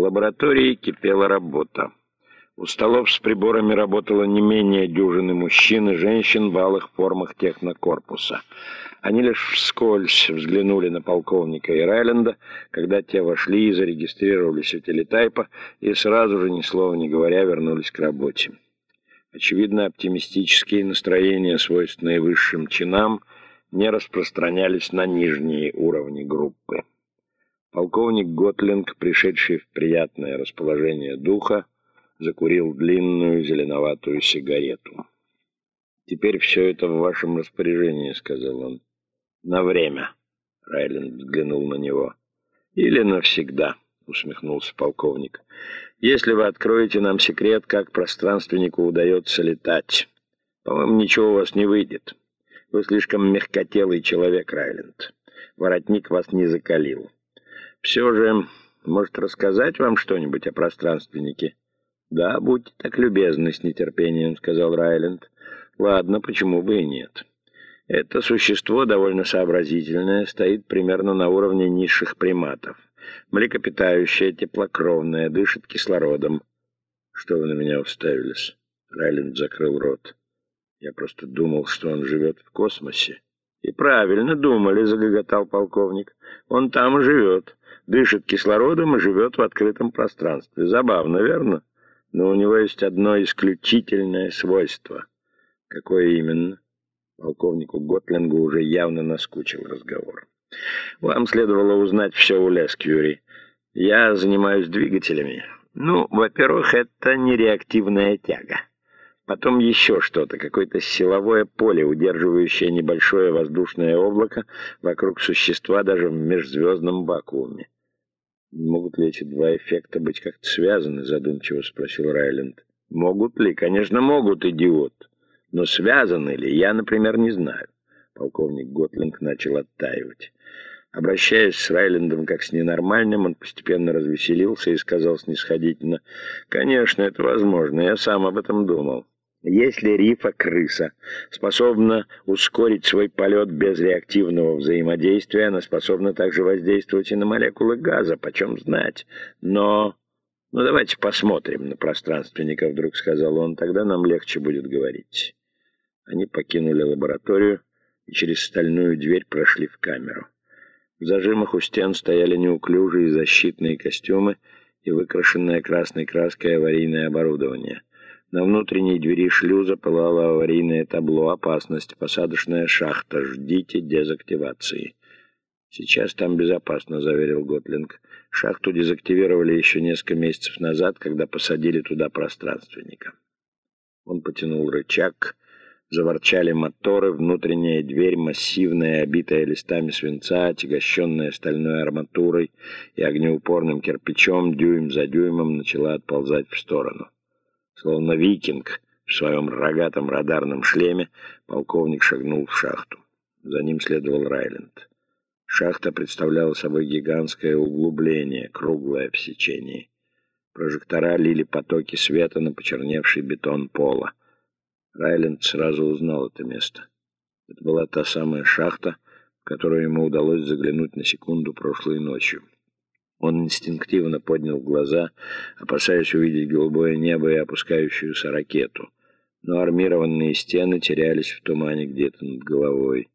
лаборатории кипела работа. У столов с приборами работало не менее дюжины мужчин и женщин в алых формах технокорпуса. Они лишь вскользь взглянули на полковника и Райленда, когда те вошли и зарегистрировались у телетайпа, и сразу же, ни слова не говоря, вернулись к работе. Очевидно, оптимистические настроения, свойственные высшим чинам, не распространялись на нижние уровни группы. Полковник Готлинг, пришедший в приятное расположение духа, закурил длинную зеленоватую сигарету. «Теперь все это в вашем распоряжении», — сказал он. «На время», — Райленд взглянул на него. «Или навсегда», — усмехнулся полковник. «Если вы откроете нам секрет, как пространственнику удается летать, по-моему, ничего у вас не выйдет. Вы слишком мягкотелый человек, Райленд. Воротник вас не закалил. Все же, может, рассказать вам что-нибудь о пространственнике?» «Да, будьте так любезны, с нетерпением», — сказал Райленд. «Ладно, почему бы и нет». Это существо довольно сообразительное, стоит примерно на уровне низших приматов. Млекопитающее, теплокровное, дышит кислородом. Что вы на меня уставились? Райленд закрыл рот. Я просто думал, что он живет в космосе. И правильно думали, загоготал полковник. Он там живет. Дышит кислородом и живет в открытом пространстве. Забавно, верно? Но у него есть одно исключительное свойство. Какое именно? Полковнику Готлингу уже явно наскучил разговор. Вам следовало узнать все у Лескьюри. Я занимаюсь двигателями. Ну, во-первых, это нереактивная тяга. Потом еще что-то, какое-то силовое поле, удерживающее небольшое воздушное облако вокруг существа даже в межзвездном вакууме. «Могут ли эти два эффекта быть как-то связаны?» — задумчиво спросил Райленд. «Могут ли? Конечно, могут, идиот. Но связаны ли, я, например, не знаю». Полковник Готлинг начал оттаивать. Обращаясь с Райлендом как с ненормальным, он постепенно развеселился и сказал снисходительно, «Конечно, это возможно, я сам об этом думал. Если рифа-крыса способна ускорить свой полет без реактивного взаимодействия, она способна также воздействовать и на молекулы газа, почем знать. Но... Ну, давайте посмотрим на пространственника, вдруг сказал он, тогда нам легче будет говорить. Они покинули лабораторию и через стальную дверь прошли в камеру. В зажимах у стен стояли неуклюжие защитные костюмы и выкрашенное красной краской аварийное оборудование — на внутренней двери шлюза пылало аварийное табло «Опасность. Посадочная шахта. Ждите дезактивации». «Сейчас там безопасно», — заверил Готлинг. «Шахту дезактивировали еще несколько месяцев назад, когда посадили туда пространственника». Он потянул рычаг, заворчали моторы, внутренняя дверь, массивная, обитая листами свинца, отягощенная стальной арматурой и огнеупорным кирпичом, дюйм за дюймом начала отползать в сторону. Словно викинг в своем рогатом радарном шлеме, полковник шагнул в шахту. За ним следовал Райленд. Шахта представляла собой гигантское углубление, круглое в сечении. Прожектора лили потоки света на почерневший бетон пола. Райленд сразу узнал это место. Это была та самая шахта, в которую ему удалось заглянуть на секунду прошлой ночью. Он инстинктивно поднял глаза, опасаясь увидеть голубое небо и опускающуюся ракету. Но армированные стены терялись в тумане где-то над головой.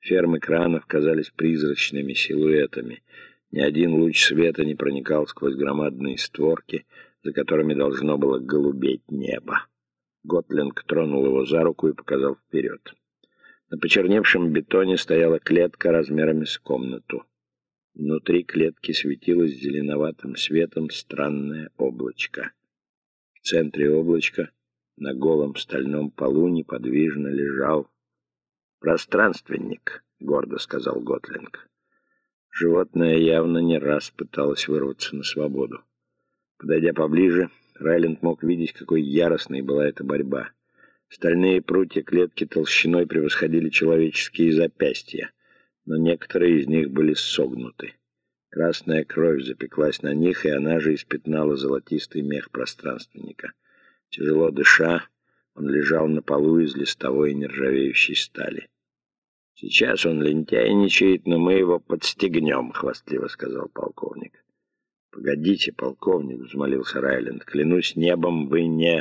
Фермы кранов казались призрачными силуэтами. Ни один луч света не проникал сквозь громадные створки, за которыми должно было голубеть небо. Готлинг тронул его за руку и показал вперед. На почерневшем бетоне стояла клетка размерами с комнату. Внутри клетки светилось зеленоватым светом странное облачко. В центре облачка на голом стальном полу неподвижно лежал пространственник, гордо сказал Готлинг. Животное явно не раз пыталось вырваться на свободу. Подойдя поближе, Райленд мог видеть, какой яростной была эта борьба. Стальные прутья клетки толщиной превосходили человеческие запястья но некоторые из них были согнуты. Красная кровь запеклась на них, и она же испятнала золотистый мех пространственника. Тяжело дыша, он лежал на полу из листовой нержавеющей стали. «Сейчас он лентяйничает, но мы его подстегнем», — хвастливо сказал полковник. «Погодите, полковник», — взмолился Райленд, — «клянусь небом, вы не...»